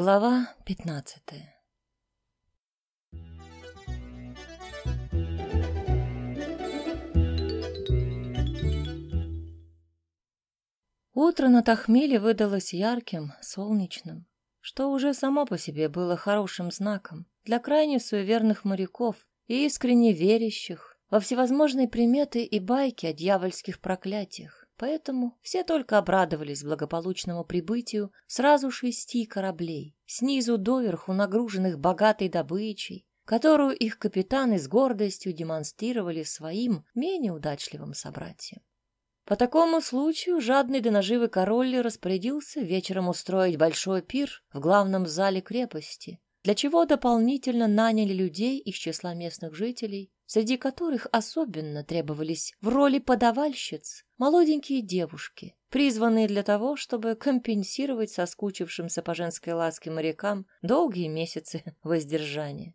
Глава пятнадцатая Утро на Тахмеле выдалось ярким, солнечным, что уже само по себе было хорошим знаком для крайне суеверных моряков и искренне верящих во всевозможные приметы и байки о дьявольских проклятиях. Поэтому все только обрадовались благополучному прибытию сразу шести кораблей, снизу доверху нагруженных богатой добычей, которую их капитаны с гордостью демонстрировали своим менее удачливым собратьям. По такому случаю жадный до наживы король распорядился вечером устроить большой пир в главном зале крепости, для чего дополнительно наняли людей из числа местных жителей, среди которых особенно требовались в роли подавальщиц молоденькие девушки, призванные для того, чтобы компенсировать соскучившимся по женской ласке морякам долгие месяцы воздержания.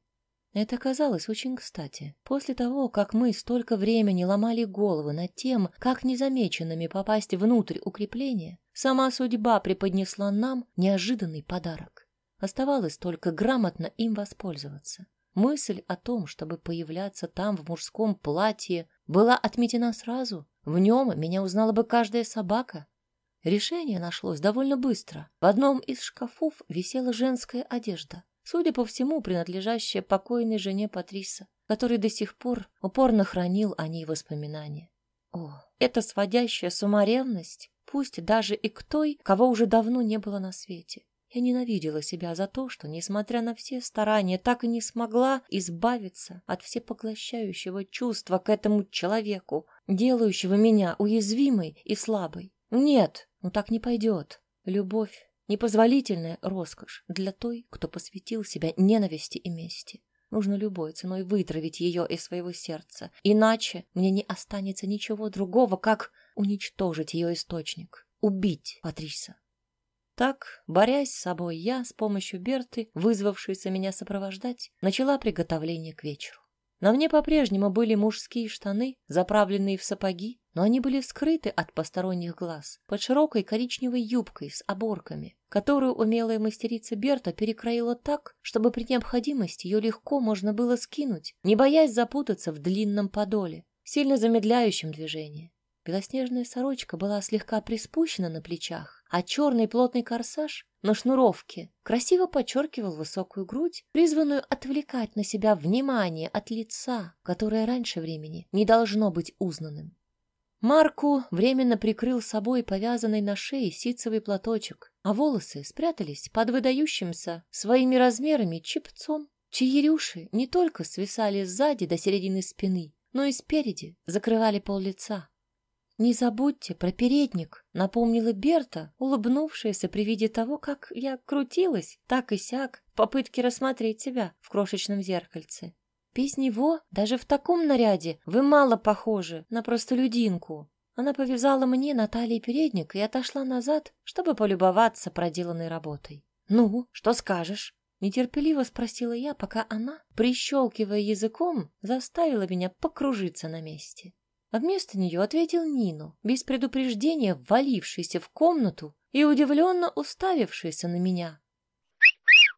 Это казалось очень кстати. После того, как мы столько времени ломали головы над тем, как незамеченными попасть внутрь укрепления, сама судьба преподнесла нам неожиданный подарок. Оставалось только грамотно им воспользоваться. Мысль о том, чтобы появляться там в мужском платье, была отметена сразу. В нем меня узнала бы каждая собака. Решение нашлось довольно быстро. В одном из шкафов висела женская одежда судя по всему, принадлежащая покойной жене Патриса, который до сих пор упорно хранил о ней воспоминания. О, эта сводящая с пусть даже и к той, кого уже давно не было на свете. Я ненавидела себя за то, что, несмотря на все старания, так и не смогла избавиться от всепоглощающего чувства к этому человеку, делающего меня уязвимой и слабой. Нет, ну так не пойдет. Любовь Непозволительная роскошь для той, кто посвятил себя ненависти и мести. Нужно любой ценой вытравить ее из своего сердца, иначе мне не останется ничего другого, как уничтожить ее источник, убить Патриса. Так, борясь с собой, я с помощью Берты, вызвавшейся меня сопровождать, начала приготовление к вечеру. На мне по-прежнему были мужские штаны, заправленные в сапоги, но они были скрыты от посторонних глаз под широкой коричневой юбкой с оборками, которую умелая мастерица Берта перекроила так, чтобы при необходимости ее легко можно было скинуть, не боясь запутаться в длинном подоле, сильно замедляющем движение. Белоснежная сорочка была слегка приспущена на плечах, а черный плотный корсаж на шнуровке красиво подчеркивал высокую грудь, призванную отвлекать на себя внимание от лица, которое раньше времени не должно быть узнанным. Марку временно прикрыл собой повязанный на шее ситцевый платочек, а волосы спрятались под выдающимся своими размерами чепцом, чьи рюши не только свисали сзади до середины спины, но и спереди закрывали пол лица. «Не забудьте про передник», — напомнила Берта, улыбнувшаяся при виде того, как я крутилась, так и сяк, в попытке рассмотреть себя в крошечном зеркальце. Без него, даже в таком наряде, вы мало похожи на простолюдинку. Она повязала мне на талии передник и отошла назад, чтобы полюбоваться проделанной работой. «Ну, что скажешь?» Нетерпеливо спросила я, пока она, прищелкивая языком, заставила меня покружиться на месте. А вместо нее ответил Нину, без предупреждения ввалившийся в комнату и удивленно уставившийся на меня.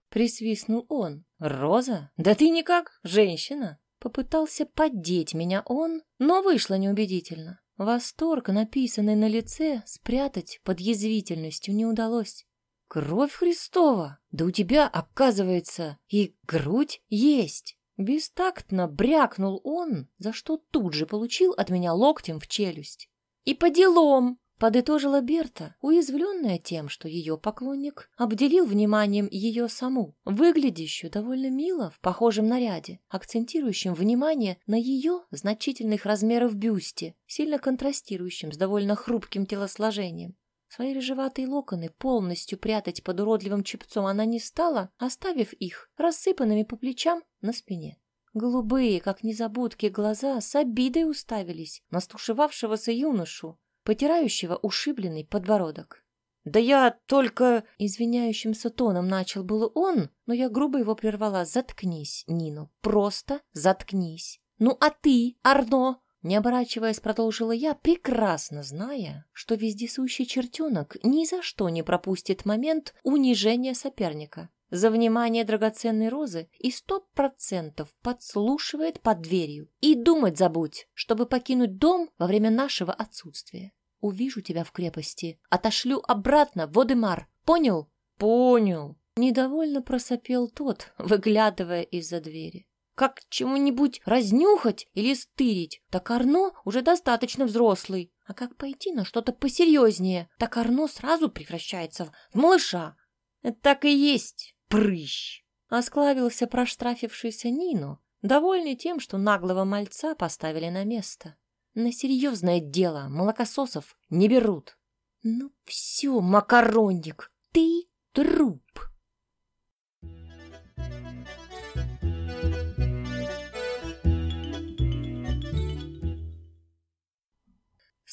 Присвистнул он. «Роза? Да ты никак женщина!» Попытался поддеть меня он, но вышло неубедительно. Восторг, написанный на лице, спрятать под язвительностью не удалось. «Кровь Христова! Да у тебя, оказывается, и грудь есть!» Бестактно брякнул он, за что тут же получил от меня локтем в челюсть. «И по делам!» — подытожила Берта, уязвленная тем, что ее поклонник обделил вниманием ее саму, выглядящую довольно мило в похожем наряде, акцентирующем внимание на ее значительных размеров бюсте, сильно контрастирующим с довольно хрупким телосложением. Свои рыжеватые локоны полностью прятать под уродливым чепцом она не стала, оставив их рассыпанными по плечам на спине. Голубые, как незабудки, глаза с обидой уставились на стушевавшегося юношу, потирающего ушибленный подбородок. «Да я только...» — извиняющимся тоном начал было он, но я грубо его прервала. «Заткнись, Нино, просто заткнись. Ну а ты, Арно, Не оборачиваясь, продолжила я, прекрасно зная, что вездесущий чертенок ни за что не пропустит момент унижения соперника. За внимание драгоценной розы и сто процентов подслушивает под дверью. И думать забудь, чтобы покинуть дом во время нашего отсутствия. Увижу тебя в крепости, отошлю обратно в Одемар. Понял? Понял. Недовольно просопел тот, выглядывая из-за двери. Как чему-нибудь разнюхать или стырить, так Арно уже достаточно взрослый. А как пойти на что-то посерьезнее, так Арно сразу превращается в малыша. Так и есть, прыщ. Осклавился проштрафившийся Нину, довольный тем, что наглого мальца поставили на место. На серьезное дело молокососов не берут. Ну все, макаронник, ты труп.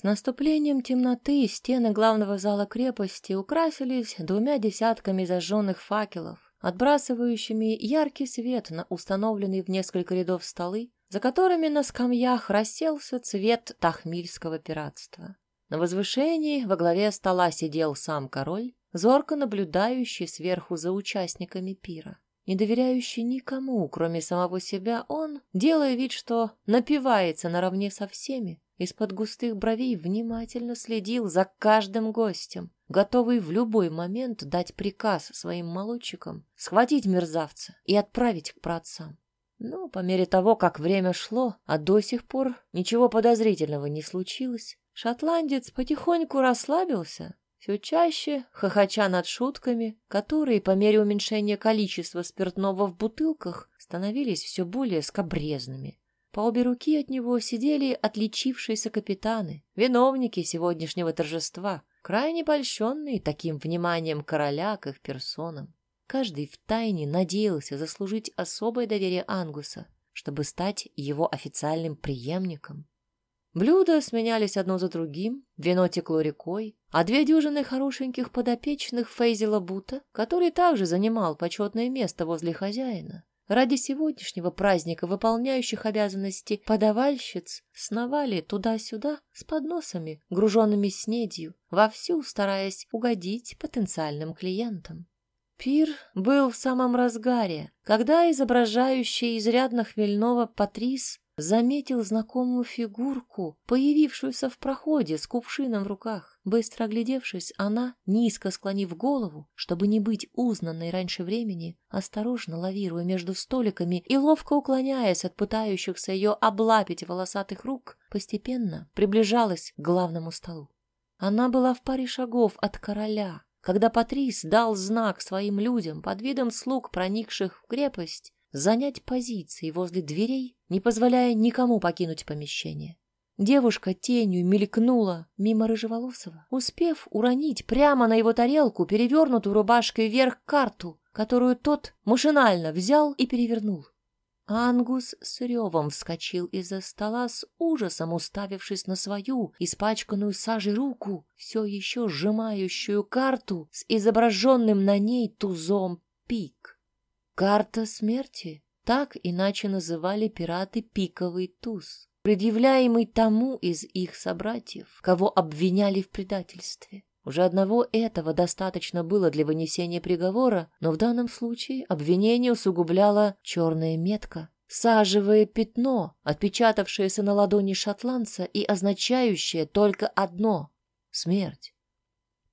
Наступлением темноты стены главного зала крепости украсились двумя десятками зажженных факелов, отбрасывающими яркий свет на установленные в несколько рядов столы, за которыми на скамьях расселся цвет тахмильского пиратства. На возвышении во главе стола сидел сам король, зорко наблюдающий сверху за участниками пира. Не доверяющий никому, кроме самого себя, он, делая вид, что напивается наравне со всеми, из-под густых бровей внимательно следил за каждым гостем, готовый в любой момент дать приказ своим молодчикам схватить мерзавца и отправить к праотцам. Но по мере того, как время шло, а до сих пор ничего подозрительного не случилось, шотландец потихоньку расслабился, все чаще хохоча над шутками, которые по мере уменьшения количества спиртного в бутылках становились все более скобрезными. По обе руки от него сидели отличившиеся капитаны, виновники сегодняшнего торжества, крайне польщенные таким вниманием короля к их персонам. Каждый втайне надеялся заслужить особое доверие Ангуса, чтобы стать его официальным преемником. Блюда сменялись одно за другим, вино текло рекой, а две дюжины хорошеньких подопечных Фейзела Бута, который также занимал почетное место возле хозяина, Ради сегодняшнего праздника выполняющих обязанности подавальщиц сновали туда-сюда с подносами, груженными снедью, вовсю стараясь угодить потенциальным клиентам. Пир был в самом разгаре, когда изображающий изрядно хмельного Патрис заметил знакомую фигурку, появившуюся в проходе с кувшином в руках. Быстро оглядевшись, она, низко склонив голову, чтобы не быть узнанной раньше времени, осторожно лавируя между столиками и ловко уклоняясь от пытающихся ее облапить волосатых рук, постепенно приближалась к главному столу. Она была в паре шагов от короля, когда Патрис дал знак своим людям под видом слуг, проникших в крепость, занять позиции возле дверей, не позволяя никому покинуть помещение. Девушка тенью мелькнула мимо рыжеволосого, успев уронить прямо на его тарелку перевернутую рубашкой вверх карту, которую тот машинально взял и перевернул. Ангус с ревом вскочил из-за стола с ужасом, уставившись на свою, испачканную сажей руку, все еще сжимающую карту с изображенным на ней тузом пик. Карта смерти. Так иначе называли пираты пиковый туз, предъявляемый тому из их собратьев, кого обвиняли в предательстве. Уже одного этого достаточно было для вынесения приговора, но в данном случае обвинение усугубляло черная метка, сажевое пятно, отпечатавшееся на ладони шотландца и означающее только одно — смерть.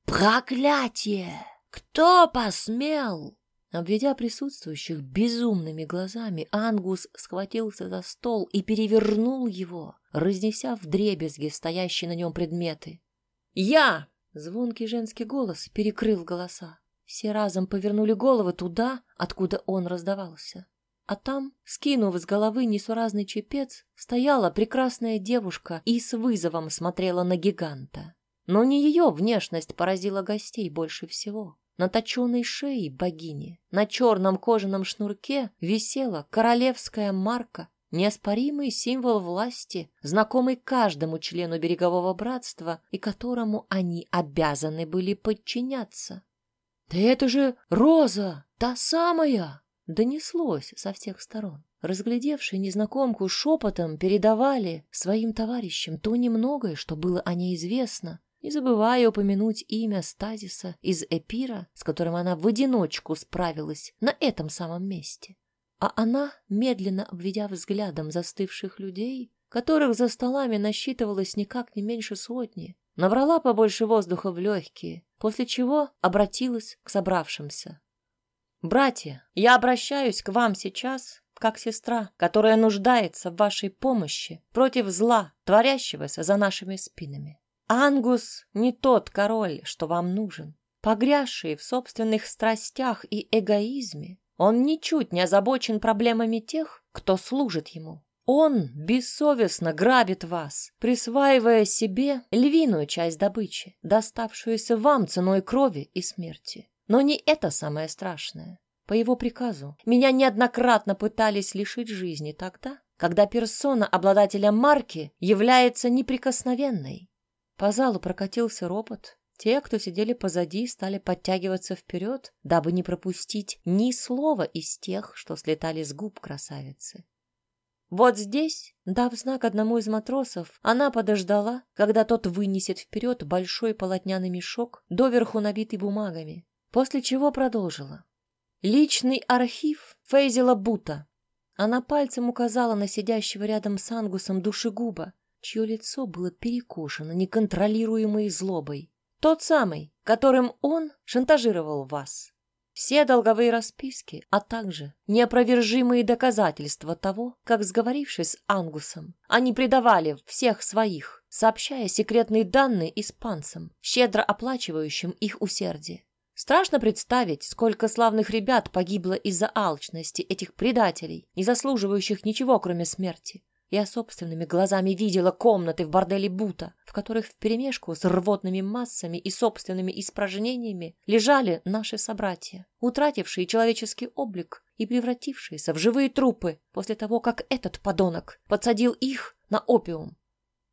«Проклятие! Кто посмел?» Обведя присутствующих безумными глазами, Ангус схватился за стол и перевернул его, разнеся в дребезги стоящие на нем предметы. «Я!» — звонкий женский голос перекрыл голоса. Все разом повернули головы туда, откуда он раздавался. А там, скинув с головы несуразный чепец, стояла прекрасная девушка и с вызовом смотрела на гиганта. Но не ее внешность поразила гостей больше всего. На точенной шее богини, на черном кожаном шнурке висела королевская марка, неоспоримый символ власти, знакомый каждому члену берегового братства и которому они обязаны были подчиняться. «Да это же Роза, та самая!» донеслось со всех сторон. разглядевшие незнакомку, шепотом передавали своим товарищам то немногое, что было о ней известно, не забывая упомянуть имя Стазиса из Эпира, с которым она в одиночку справилась на этом самом месте. А она, медленно обведя взглядом застывших людей, которых за столами насчитывалось никак не меньше сотни, набрала побольше воздуха в легкие, после чего обратилась к собравшимся. «Братья, я обращаюсь к вам сейчас, как сестра, которая нуждается в вашей помощи против зла, творящегося за нашими спинами. Ангус не тот король, что вам нужен. Погрязший в собственных страстях и эгоизме, он ничуть не озабочен проблемами тех, кто служит ему. Он бессовестно грабит вас, присваивая себе львиную часть добычи, доставшуюся вам ценой крови и смерти. Но не это самое страшное. По его приказу меня неоднократно пытались лишить жизни тогда, когда персона обладателя марки является неприкосновенной. По залу прокатился ропот. Те, кто сидели позади, стали подтягиваться вперед, дабы не пропустить ни слова из тех, что слетали с губ красавицы. Вот здесь, дав знак одному из матросов, она подождала, когда тот вынесет вперед большой полотняный мешок, доверху набитый бумагами, после чего продолжила. Личный архив Фейзела Бута. Она пальцем указала на сидящего рядом с Ангусом душегуба, чье лицо было перекошено неконтролируемой злобой. Тот самый, которым он шантажировал вас. Все долговые расписки, а также неопровержимые доказательства того, как, сговорившись с Ангусом, они предавали всех своих, сообщая секретные данные испанцам, щедро оплачивающим их усердие. Страшно представить, сколько славных ребят погибло из-за алчности этих предателей, не заслуживающих ничего, кроме смерти. Я собственными глазами видела комнаты в борделе Бута, в которых вперемешку с рвотными массами и собственными испражнениями лежали наши собратья, утратившие человеческий облик и превратившиеся в живые трупы после того, как этот подонок подсадил их на опиум.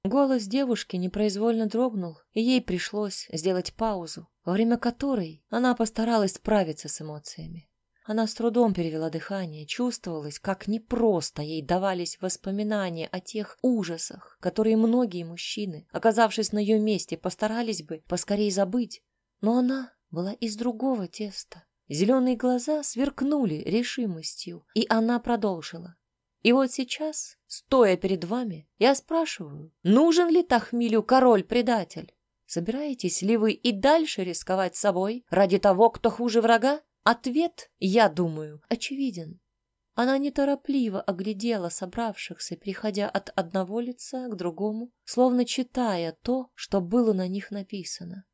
Голос девушки непроизвольно дрогнул, и ей пришлось сделать паузу, во время которой она постаралась справиться с эмоциями. Она с трудом перевела дыхание, чувствовалось, как непросто ей давались воспоминания о тех ужасах, которые многие мужчины, оказавшись на ее месте, постарались бы поскорее забыть. Но она была из другого теста. Зеленые глаза сверкнули решимостью, и она продолжила. И вот сейчас, стоя перед вами, я спрашиваю, нужен ли Тахмилю король-предатель? Собираетесь ли вы и дальше рисковать собой ради того, кто хуже врага? Ответ, я думаю, очевиден. Она неторопливо оглядела собравшихся, переходя от одного лица к другому, словно читая то, что было на них написано.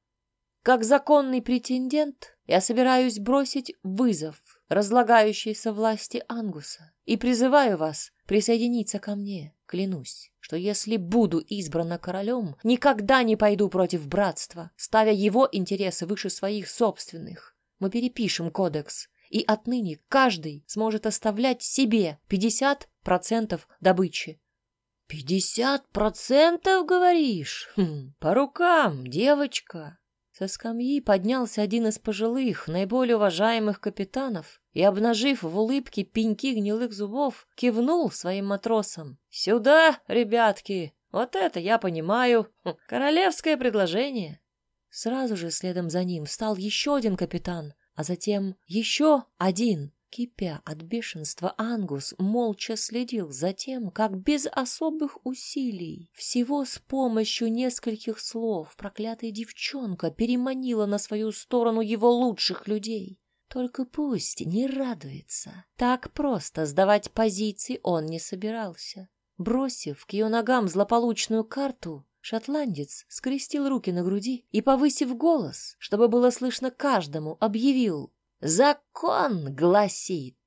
Как законный претендент, я собираюсь бросить вызов разлагающейся власти Ангуса и призываю вас присоединиться ко мне. Клянусь, что если буду избрана королем, никогда не пойду против братства, ставя его интересы выше своих собственных. Мы перепишем кодекс, и отныне каждый сможет оставлять себе 50% добычи. «Пятьдесят процентов, говоришь? Хм, по рукам, девочка!» Со скамьи поднялся один из пожилых, наиболее уважаемых капитанов и, обнажив в улыбке пеньки гнилых зубов, кивнул своим матросам. «Сюда, ребятки! Вот это я понимаю! Хм, королевское предложение!» Сразу же следом за ним встал еще один капитан, а затем еще один. Кипя от бешенства, Ангус молча следил за тем, как без особых усилий, всего с помощью нескольких слов, проклятая девчонка переманила на свою сторону его лучших людей. Только пусть не радуется. Так просто сдавать позиции он не собирался. Бросив к ее ногам злополучную карту, Шотландец скрестил руки на груди и, повысив голос, чтобы было слышно каждому, объявил «Закон гласит,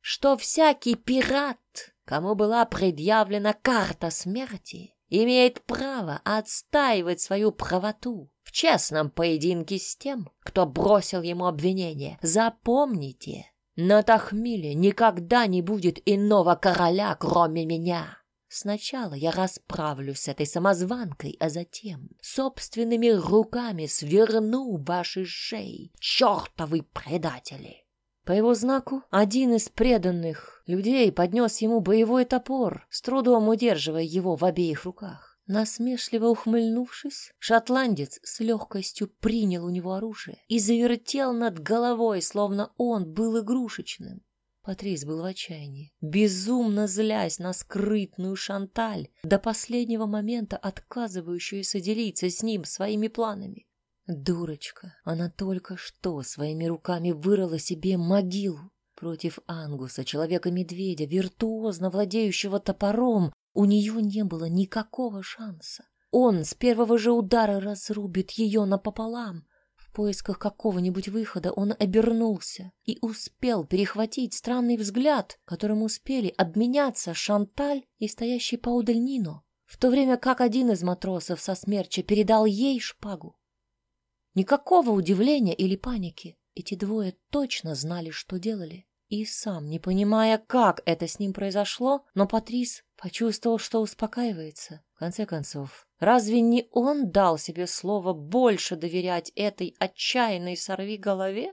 что всякий пират, кому была предъявлена карта смерти, имеет право отстаивать свою правоту в честном поединке с тем, кто бросил ему обвинение. Запомните, на Тахмиле никогда не будет иного короля, кроме меня». Сначала я расправлюсь с этой самозванкой, а затем собственными руками сверну ваши шеи, чертовы предатели. По его знаку один из преданных людей поднес ему боевой топор, с трудом удерживая его в обеих руках. Насмешливо ухмыльнувшись, шотландец с легкостью принял у него оружие и завертел над головой, словно он был игрушечным. Патрис был в отчаянии, безумно злясь на скрытную Шанталь, до последнего момента отказывающуюся делиться с ним своими планами. Дурочка, она только что своими руками вырыла себе могилу. Против Ангуса, человека-медведя, виртуозно владеющего топором, у нее не было никакого шанса. Он с первого же удара разрубит ее напополам. Поисках какого-нибудь выхода он обернулся и успел перехватить странный взгляд, которым успели обменяться Шанталь и стоящий поодаль Нино, в то время как один из матросов со смерча передал ей шпагу. Никакого удивления или паники. Эти двое точно знали, что делали. И сам, не понимая, как это с ним произошло, но Патрис почувствовал, что успокаивается. В конце концов, разве не он дал себе слово больше доверять этой отчаянной сорви голове?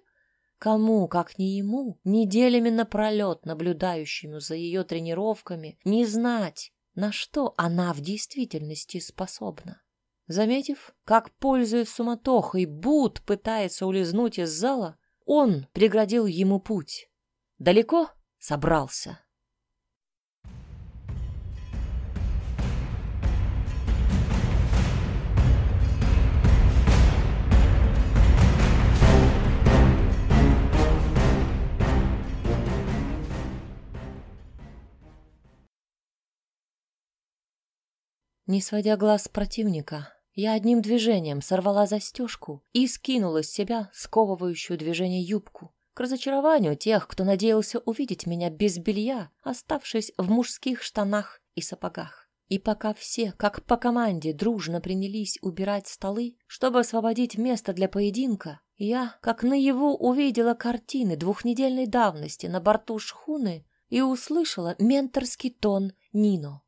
Кому, как не ему, неделями напролет наблюдающему за ее тренировками, не знать, на что она в действительности способна? Заметив, как, пользуясь суматохой, Бут пытается улизнуть из зала, он преградил ему путь. Далеко собрался. Не сводя глаз с противника, я одним движением сорвала застежку и скинула с себя сковывающую движение юбку. К разочарованию тех, кто надеялся увидеть меня без белья, оставшись в мужских штанах и сапогах. И пока все, как по команде, дружно принялись убирать столы, чтобы освободить место для поединка, я, как наяву, увидела картины двухнедельной давности на борту шхуны и услышала менторский тон Нино.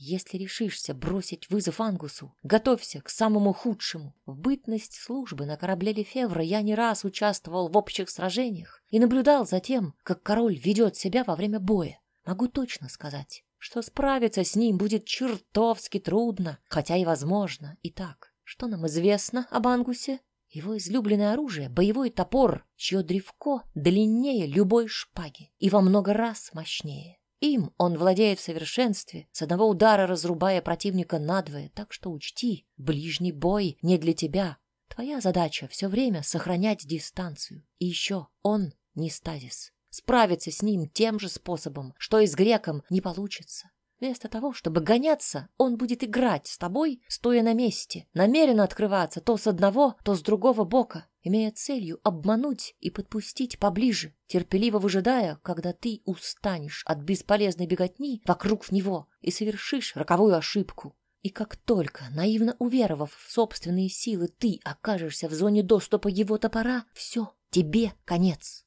Если решишься бросить вызов Ангусу, готовься к самому худшему. В бытность службы на корабле Лефевра я не раз участвовал в общих сражениях и наблюдал за тем, как король ведет себя во время боя. Могу точно сказать, что справиться с ним будет чертовски трудно, хотя и возможно. Итак, что нам известно об Ангусе? Его излюбленное оружие — боевой топор, чье древко длиннее любой шпаги и во много раз мощнее. Им он владеет в совершенстве, с одного удара разрубая противника надвое, так что учти, ближний бой не для тебя. Твоя задача все время сохранять дистанцию. И еще он не стазис. Справиться с ним тем же способом, что и с греком, не получится. Вместо того, чтобы гоняться, он будет играть с тобой, стоя на месте, намеренно открываться то с одного, то с другого бока, имея целью обмануть и подпустить поближе, терпеливо выжидая, когда ты устанешь от бесполезной беготни вокруг него и совершишь роковую ошибку. И как только, наивно уверовав в собственные силы, ты окажешься в зоне доступа его топора, все, тебе конец.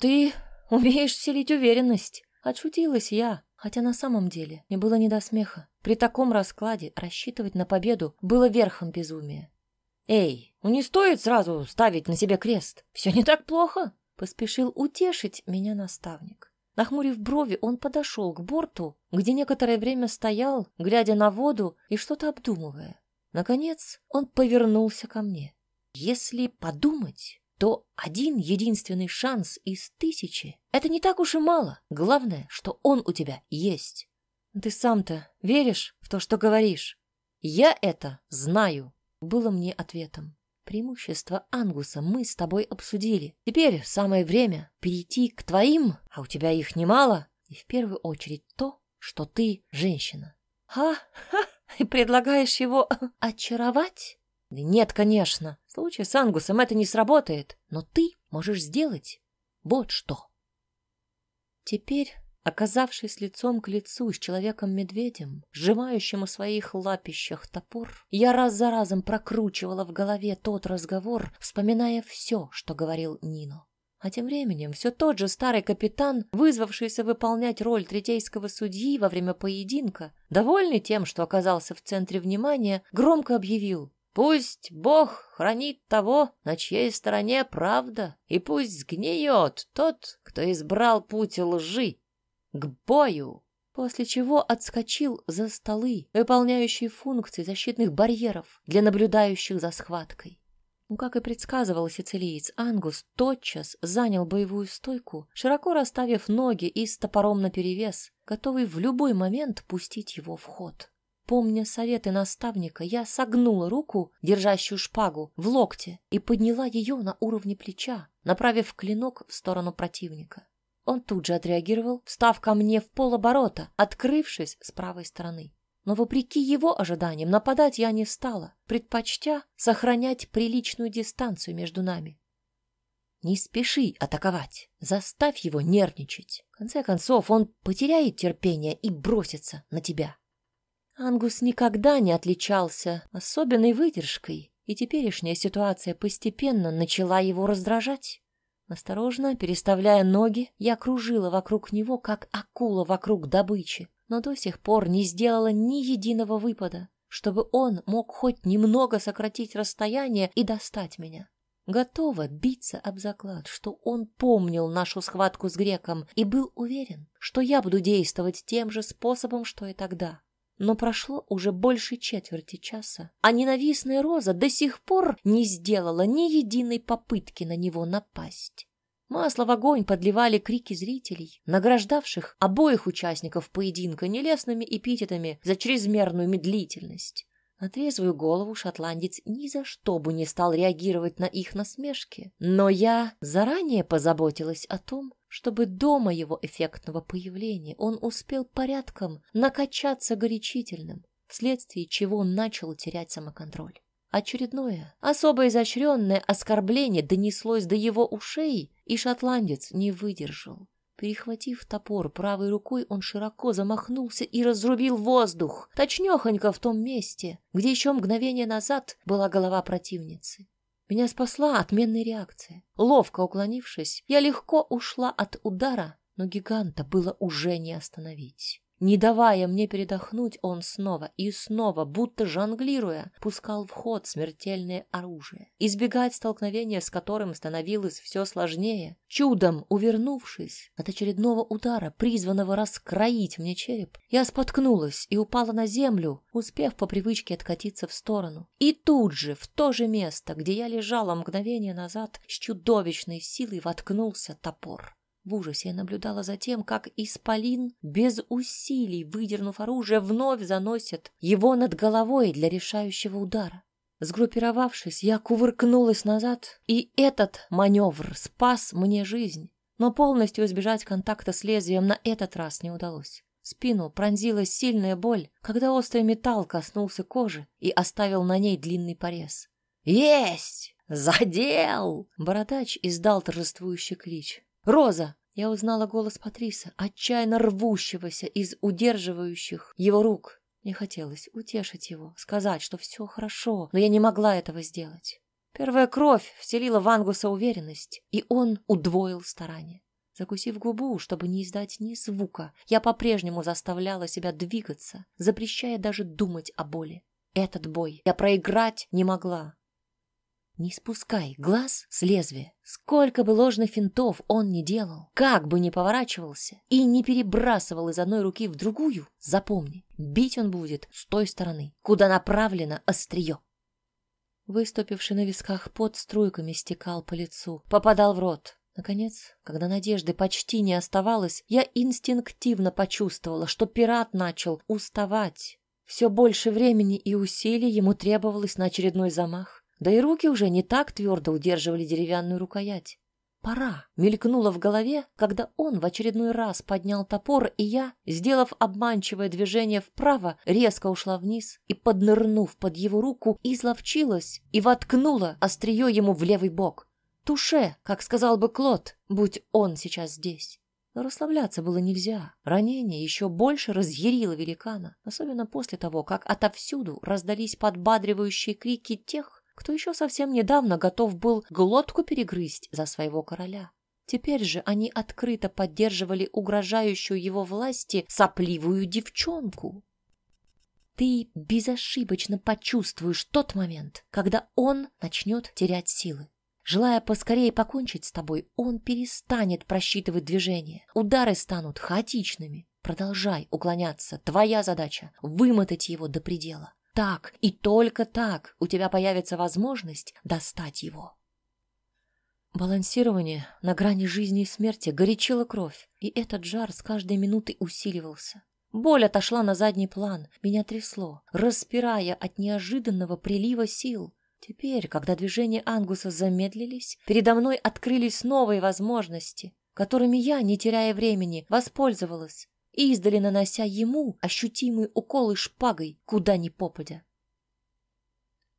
Ты умеешь вселить уверенность. Отшутилась я, Хотя на самом деле мне было не до смеха. При таком раскладе рассчитывать на победу было верхом безумия. «Эй, ну не стоит сразу ставить на себе крест. Все не так плохо!» Поспешил утешить меня наставник. Нахмурив брови, он подошел к борту, где некоторое время стоял, глядя на воду и что-то обдумывая. Наконец он повернулся ко мне. «Если подумать, то один единственный шанс из тысячи — это не так уж и мало. Главное, что он у тебя есть. Ты сам-то веришь в то, что говоришь? Я это знаю, было мне ответом. Преимущество Ангуса мы с тобой обсудили. Теперь самое время перейти к твоим, а у тебя их немало, и в первую очередь то, что ты женщина. Ха, и предлагаешь его очаровать? Нет, конечно. В случае с Ангусом это не сработает, но ты можешь сделать вот что. Теперь, оказавшись лицом к лицу с человеком-медведем, сжимающим у своих лапищах топор, я раз за разом прокручивала в голове тот разговор, вспоминая все, что говорил Нино. А тем временем все тот же старый капитан, вызвавшийся выполнять роль третейского судьи во время поединка, довольный тем, что оказался в центре внимания, громко объявил Пусть Бог хранит того, на чьей стороне правда, и пусть сгниет тот, кто избрал путь лжи. К бою! После чего отскочил за столы, выполняющие функции защитных барьеров для наблюдающих за схваткой. Ну, как и предсказывал сицилиец, Ангус тотчас занял боевую стойку, широко расставив ноги и с топором наперевес, готовый в любой момент пустить его в ход. Помня советы наставника, я согнула руку, держащую шпагу, в локте и подняла ее на уровне плеча, направив клинок в сторону противника. Он тут же отреагировал, встав ко мне в полоборота, открывшись с правой стороны. Но вопреки его ожиданиям нападать я не стала, предпочтя сохранять приличную дистанцию между нами. Не спеши атаковать, заставь его нервничать. В конце концов, он потеряет терпение и бросится на тебя. Ангус никогда не отличался особенной выдержкой, и теперешняя ситуация постепенно начала его раздражать. Осторожно, переставляя ноги, я кружила вокруг него, как акула вокруг добычи, но до сих пор не сделала ни единого выпада, чтобы он мог хоть немного сократить расстояние и достать меня. Готова биться об заклад, что он помнил нашу схватку с греком и был уверен, что я буду действовать тем же способом, что и тогда. Но прошло уже больше четверти часа, а ненавистная Роза до сих пор не сделала ни единой попытки на него напасть. Масло в огонь подливали крики зрителей, награждавших обоих участников поединка нелестными эпитетами за чрезмерную медлительность. На трезвую голову шотландец ни за что бы не стал реагировать на их насмешки, но я заранее позаботилась о том, чтобы до моего эффектного появления он успел порядком накачаться горячительным, вследствие чего он начал терять самоконтроль. Очередное, особо изощренное оскорбление донеслось до его ушей, и шотландец не выдержал. Перехватив топор правой рукой, он широко замахнулся и разрубил воздух, точнёхонько в том месте, где еще мгновение назад была голова противницы. Меня спасла отменная реакция. Ловко уклонившись, я легко ушла от удара, но гиганта было уже не остановить. Не давая мне передохнуть, он снова и снова, будто жонглируя, пускал в ход смертельное оружие. Избегать столкновения с которым становилось все сложнее. Чудом увернувшись от очередного удара, призванного раскроить мне череп, я споткнулась и упала на землю, успев по привычке откатиться в сторону. И тут же, в то же место, где я лежала мгновение назад, с чудовищной силой воткнулся топор. В ужасе я наблюдала за тем, как Исполин без усилий, выдернув оружие, вновь заносит его над головой для решающего удара. Сгруппировавшись, я кувыркнулась назад, и этот маневр спас мне жизнь. Но полностью избежать контакта с лезвием на этот раз не удалось. Спину пронзила сильная боль, когда острый металл коснулся кожи и оставил на ней длинный порез. «Есть! Задел!» Бородач издал торжествующий клич. «Роза!» Я узнала голос Патриса, отчаянно рвущегося из удерживающих его рук. Мне хотелось утешить его, сказать, что все хорошо, но я не могла этого сделать. Первая кровь вселила в Ангуса уверенность, и он удвоил старания. Закусив губу, чтобы не издать ни звука, я по-прежнему заставляла себя двигаться, запрещая даже думать о боли. Этот бой я проиграть не могла, не спускай глаз с лезвия. Сколько бы ложных финтов он ни делал, как бы ни поворачивался и не перебрасывал из одной руки в другую, запомни, бить он будет с той стороны, куда направлено острие. Выступивший на висках под струйками стекал по лицу, попадал в рот. Наконец, когда надежды почти не оставалось, я инстинктивно почувствовала, что пират начал уставать. Все больше времени и усилий ему требовалось на очередной замах. Да и руки уже не так твердо удерживали деревянную рукоять. «Пора!» — мелькнуло в голове, когда он в очередной раз поднял топор, и я, сделав обманчивое движение вправо, резко ушла вниз и, поднырнув под его руку, изловчилась и воткнула острие ему в левый бок. Туше, как сказал бы Клод, будь он сейчас здесь. Но расслабляться было нельзя. Ранение еще больше разъярило великана, особенно после того, как отовсюду раздались подбадривающие крики тех, кто еще совсем недавно готов был глотку перегрызть за своего короля. Теперь же они открыто поддерживали угрожающую его власти сопливую девчонку. ты безошибочно почувствуешь тот момент, когда он начнет терять силы. Желая поскорее покончить с тобой, он перестанет просчитывать движения. Удары станут хаотичными. Продолжай уклоняться. Твоя задача — вымотать его до предела. Так и только так у тебя появится возможность достать его. Балансирование на грани жизни и смерти горячило кровь, и этот жар с каждой минутой усиливался. Боль отошла на задний план, меня трясло, распирая от неожиданного прилива сил. Теперь, когда движения Ангуса замедлились, передо мной открылись новые возможности, которыми я, не теряя времени, воспользовалась, издали нанося ему ощутимые уколы шпагой, куда ни попадя.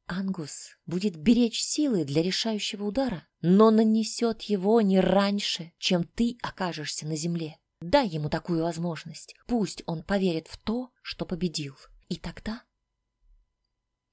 Ангус будет беречь силы для решающего удара, но нанесет его не раньше, чем ты окажешься на земле. Дай ему такую возможность. Пусть он поверит в то, что победил. И тогда...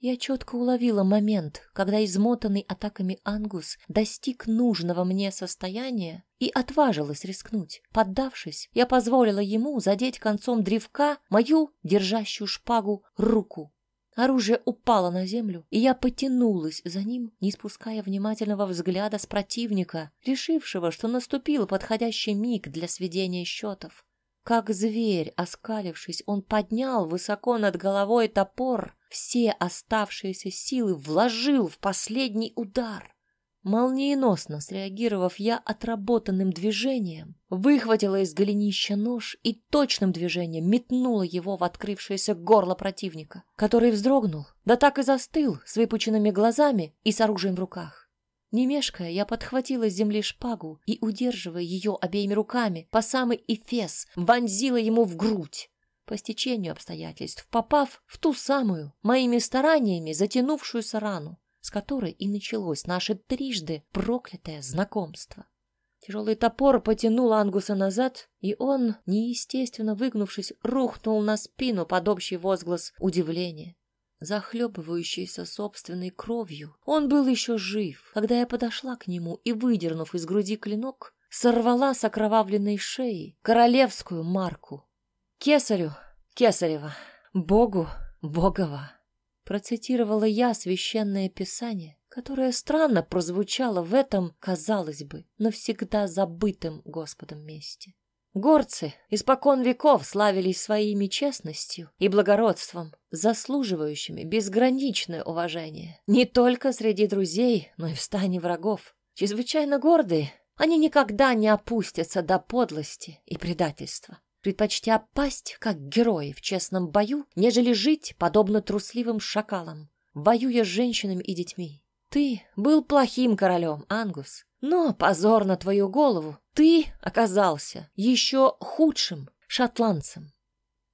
Я четко уловила момент, когда измотанный атаками Ангус достиг нужного мне состояния и отважилась рискнуть. Поддавшись, я позволила ему задеть концом древка мою, держащую шпагу, руку. Оружие упало на землю, и я потянулась за ним, не спуская внимательного взгляда с противника, решившего, что наступил подходящий миг для сведения счетов. Как зверь, оскалившись, он поднял высоко над головой топор, все оставшиеся силы вложил в последний удар. Молниеносно среагировав, я отработанным движением выхватила из голенища нож и точным движением метнула его в открывшееся горло противника, который вздрогнул, да так и застыл с выпученными глазами и с оружием в руках. Не мешкая, я подхватила с земли шпагу и, удерживая ее обеими руками, по самый эфес вонзила ему в грудь. По стечению обстоятельств, попав в ту самую, моими стараниями затянувшуюся рану, с которой и началось наше трижды проклятое знакомство. Тяжелый топор потянул Ангуса назад, и он, неестественно выгнувшись, рухнул на спину под общий возглас удивления. Захлебывающийся собственной кровью, он был еще жив, когда я подошла к нему и, выдернув из груди клинок, сорвала с окровавленной шеи королевскую марку. «Кесарю, Кесарева, Богу, Богова!» Процитировала я священное писание, которое странно прозвучало в этом, казалось бы, навсегда забытым Господом месте. Горцы испокон веков славились своими честностью и благородством, заслуживающими безграничное уважение не только среди друзей, но и в стане врагов. Чрезвычайно гордые, они никогда не опустятся до подлости и предательства предпочтя пасть, как герои в честном бою, нежели жить, подобно трусливым шакалам, воюя с женщинами и детьми. Ты был плохим королем, Ангус, но, позор на твою голову, ты оказался еще худшим шотландцем.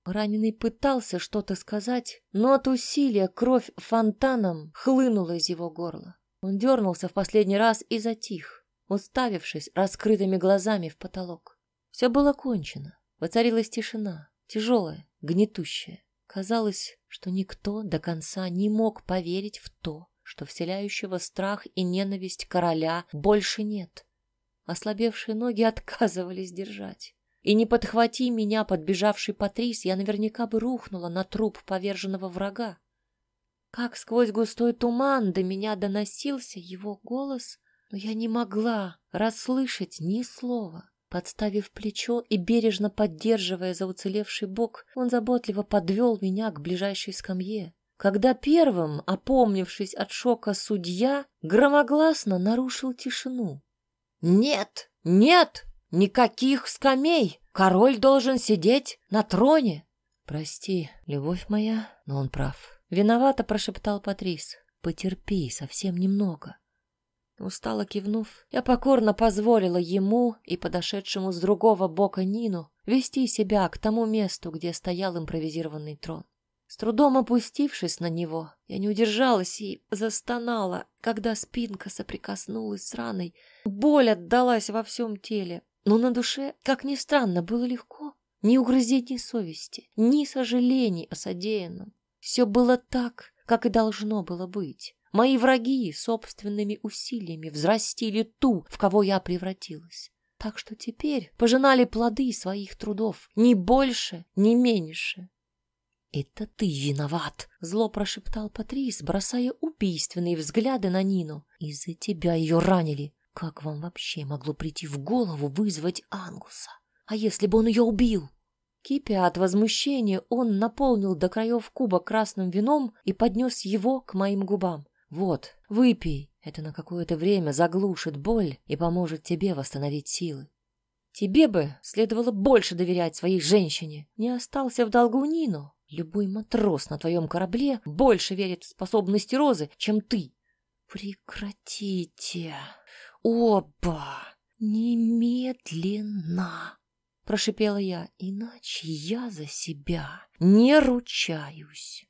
Раненый пытался что-то сказать, но от усилия кровь фонтаном хлынула из его горла. Он дернулся в последний раз и затих, уставившись раскрытыми глазами в потолок. Все было кончено. Воцарилась тишина, тяжелая, гнетущая. Казалось, что никто до конца не мог поверить в то, что вселяющего страх и ненависть короля больше нет. Ослабевшие ноги отказывались держать. И не подхвати меня, подбежавший Патрис, я наверняка бы рухнула на труп поверженного врага. Как сквозь густой туман до меня доносился его голос, но я не могла расслышать ни слова. Подставив плечо и бережно поддерживая за уцелевший бок, он заботливо подвел меня к ближайшей скамье. Когда первым, опомнившись от шока судья, громогласно нарушил тишину. «Нет, нет, никаких скамей! Король должен сидеть на троне!» «Прости, любовь моя, но он прав». Виновато прошептал Патрис. «Потерпи совсем немного. Устало кивнув, я покорно позволила ему и подошедшему с другого бока Нину вести себя к тому месту, где стоял импровизированный трон. С трудом опустившись на него, я не удержалась и застонала, когда спинка соприкоснулась с раной. Боль отдалась во всем теле, но на душе, как ни странно, было легко. Ни угрызений совести, ни сожалений о содеянном. Все было так, как и должно было быть. Мои враги собственными усилиями взрастили ту, в кого я превратилась. Так что теперь пожинали плоды своих трудов, ни больше, ни меньше. «Это ты виноват!» — зло прошептал Патрис, бросая убийственные взгляды на Нину. «Из-за тебя ее ранили. Как вам вообще могло прийти в голову вызвать Ангуса? А если бы он ее убил?» Кипя от возмущения, он наполнил до краев кубок красным вином и поднес его к моим губам. «Вот, выпей. Это на какое-то время заглушит боль и поможет тебе восстановить силы. Тебе бы следовало больше доверять своей женщине. Не остался в долгу Нину. Любой матрос на твоем корабле больше верит в способности Розы, чем ты. Прекратите. Оба. Немедленно. Прошипела я, иначе я за себя не ручаюсь.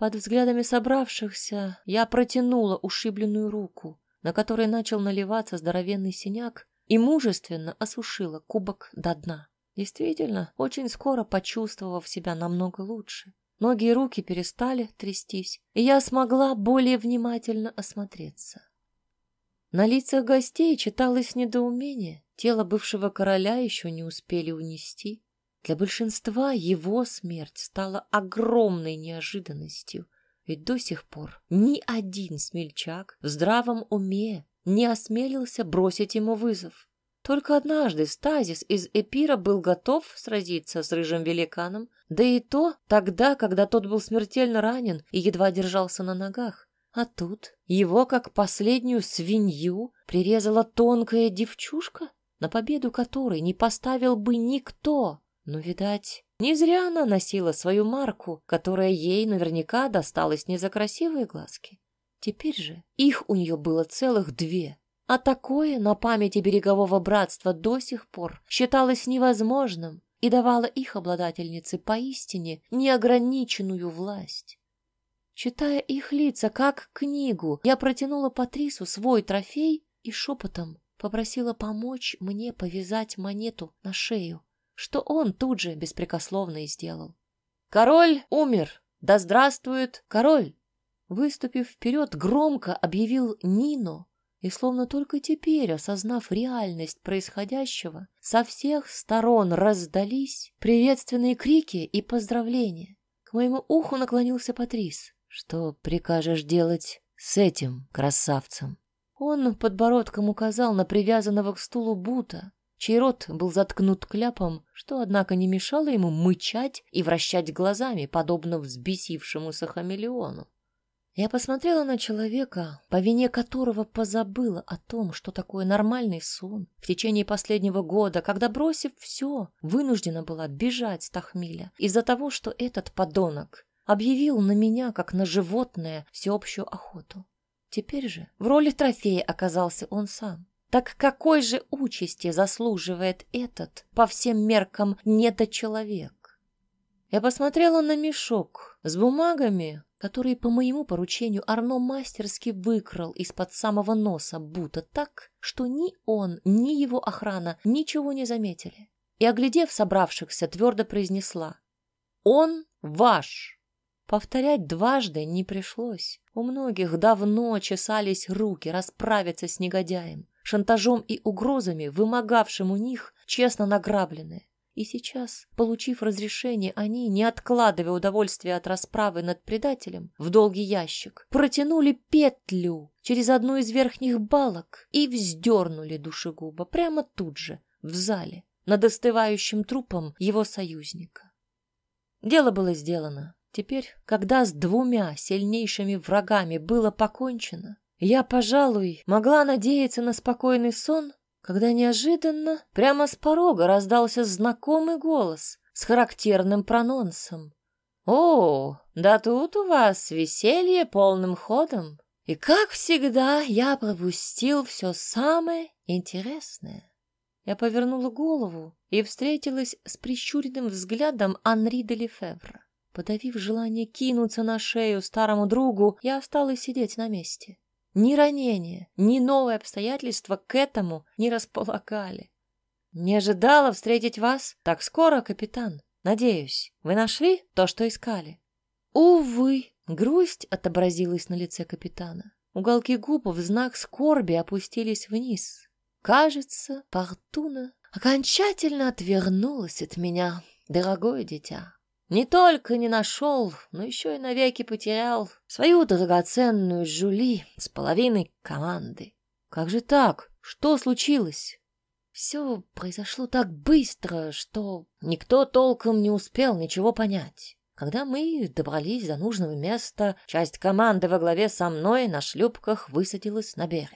Под взглядами собравшихся я протянула ушибленную руку, на которой начал наливаться здоровенный синяк, и мужественно осушила кубок до дна. Действительно, очень скоро почувствовав себя намного лучше. Ноги и руки перестали трястись, и я смогла более внимательно осмотреться. На лицах гостей читалось недоумение. Тело бывшего короля еще не успели унести. Для большинства его смерть стала огромной неожиданностью, ведь до сих пор ни один смельчак в здравом уме не осмелился бросить ему вызов. Только однажды Стазис из Эпира был готов сразиться с рыжим великаном, да и то тогда, когда тот был смертельно ранен и едва держался на ногах. А тут его, как последнюю свинью, прирезала тонкая девчушка, на победу которой не поставил бы никто. Но, видать, не зря она носила свою марку, которая ей наверняка досталась не за красивые глазки. Теперь же их у нее было целых две. А такое на памяти берегового братства до сих пор считалось невозможным и давало их обладательнице поистине неограниченную власть. Читая их лица как книгу, я протянула Патрису свой трофей и шепотом попросила помочь мне повязать монету на шею что он тут же беспрекословно и сделал. «Король умер! Да здравствует король!» Выступив вперед, громко объявил Нино, и словно только теперь, осознав реальность происходящего, со всех сторон раздались приветственные крики и поздравления. К моему уху наклонился Патрис. «Что прикажешь делать с этим красавцем?» Он подбородком указал на привязанного к стулу Бута, чей рот был заткнут кляпом, что, однако, не мешало ему мычать и вращать глазами, подобно взбесившемуся хамелеону. Я посмотрела на человека, по вине которого позабыла о том, что такое нормальный сон в течение последнего года, когда, бросив все, вынуждена была бежать с Тахмиля из-за того, что этот подонок объявил на меня, как на животное, всеобщую охоту. Теперь же в роли трофея оказался он сам. Так какой же участи заслуживает этот, по всем меркам, недочеловек? Я посмотрела на мешок с бумагами, который по моему поручению Арно мастерски выкрал из-под самого носа Бута так, что ни он, ни его охрана ничего не заметили. И, оглядев собравшихся, твердо произнесла «Он ваш!» Повторять дважды не пришлось. У многих давно чесались руки расправиться с негодяем шантажом и угрозами, вымогавшим у них честно награбленное. И сейчас, получив разрешение, они, не откладывая удовольствия от расправы над предателем, в долгий ящик, протянули петлю через одну из верхних балок и вздернули душегуба прямо тут же, в зале, над остывающим трупом его союзника. Дело было сделано. Теперь, когда с двумя сильнейшими врагами было покончено, я, пожалуй, могла надеяться на спокойный сон, когда неожиданно прямо с порога раздался знакомый голос с характерным прононсом. «О, да тут у вас веселье полным ходом. И, как всегда, я пропустил все самое интересное». Я повернула голову и встретилась с прищуренным взглядом Анри де Лефевра. Подавив желание кинуться на шею старому другу, я осталась сидеть на месте. Ни ранение, ни новые обстоятельства к этому не располагали. Не ожидала встретить вас так скоро, капитан. Надеюсь, вы нашли то, что искали. Увы, грусть отобразилась на лице капитана. Уголки губ в знак скорби опустились вниз. Кажется, Портуна окончательно отвернулась от меня, дорогое дитя. Не только не нашел, но еще и навеки потерял свою драгоценную Жули с половиной команды. Как же так? Что случилось? Все произошло так быстро, что никто толком не успел ничего понять. Когда мы добрались до нужного места, часть команды во главе со мной на шлюпках высадилась на берег.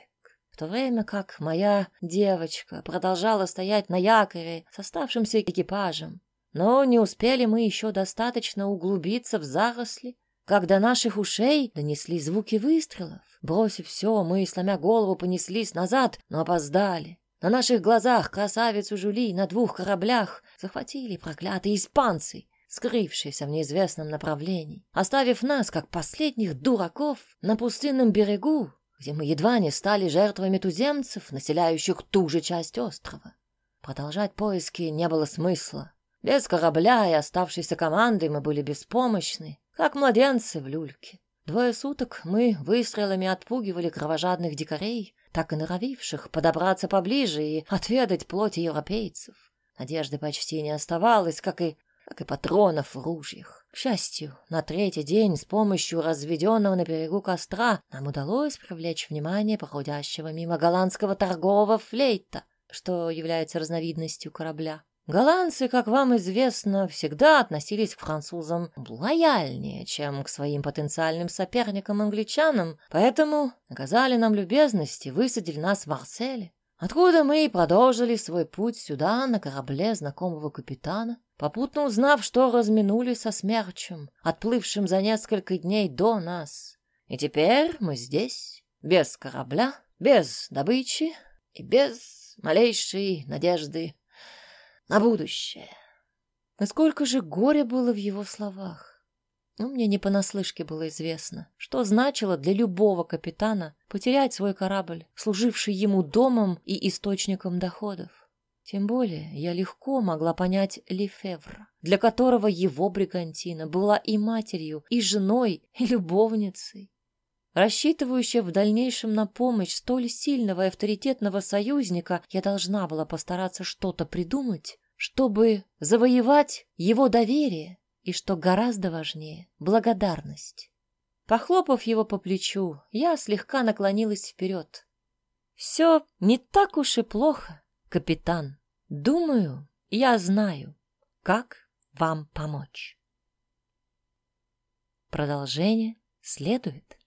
В то время как моя девочка продолжала стоять на якоре с оставшимся экипажем, но не успели мы еще достаточно углубиться в заросли, до наших ушей донесли звуки выстрелов. Бросив все, мы, сломя голову, понеслись назад, но опоздали. На наших глазах красавицу Жули на двух кораблях захватили проклятые испанцы, скрывшиеся в неизвестном направлении, оставив нас, как последних дураков, на пустынном берегу, где мы едва не стали жертвами туземцев, населяющих ту же часть острова. Продолжать поиски не было смысла. Без корабля и оставшейся команды мы были беспомощны, как младенцы в люльке. Двое суток мы выстрелами отпугивали кровожадных дикарей, так и норовивших подобраться поближе и отведать плоти европейцев. Надежды почти не оставалось, как и, как и патронов в ружьях. К счастью, на третий день с помощью разведенного на берегу костра нам удалось привлечь внимание проходящего мимо голландского торгового флейта, что является разновидностью корабля. Голландцы, как вам известно, всегда относились к французам лояльнее, чем к своим потенциальным соперникам-англичанам, поэтому оказали нам любезность и высадили нас в Марселе, откуда мы и продолжили свой путь сюда на корабле знакомого капитана, попутно узнав, что разминулись со смерчем, отплывшим за несколько дней до нас. И теперь мы здесь, без корабля, без добычи и без малейшей надежды на будущее. Насколько же горя было в его словах. Но мне не понаслышке было известно, что значило для любого капитана потерять свой корабль, служивший ему домом и источником доходов. Тем более я легко могла понять Лефевра, для которого его бригантина была и матерью, и женой, и любовницей. Рассчитывающая в дальнейшем на помощь столь сильного и авторитетного союзника, я должна была постараться что-то придумать, чтобы завоевать его доверие и, что гораздо важнее, благодарность. Похлопав его по плечу, я слегка наклонилась вперед. «Все не так уж и плохо, капитан. Думаю, я знаю, как вам помочь». Продолжение следует.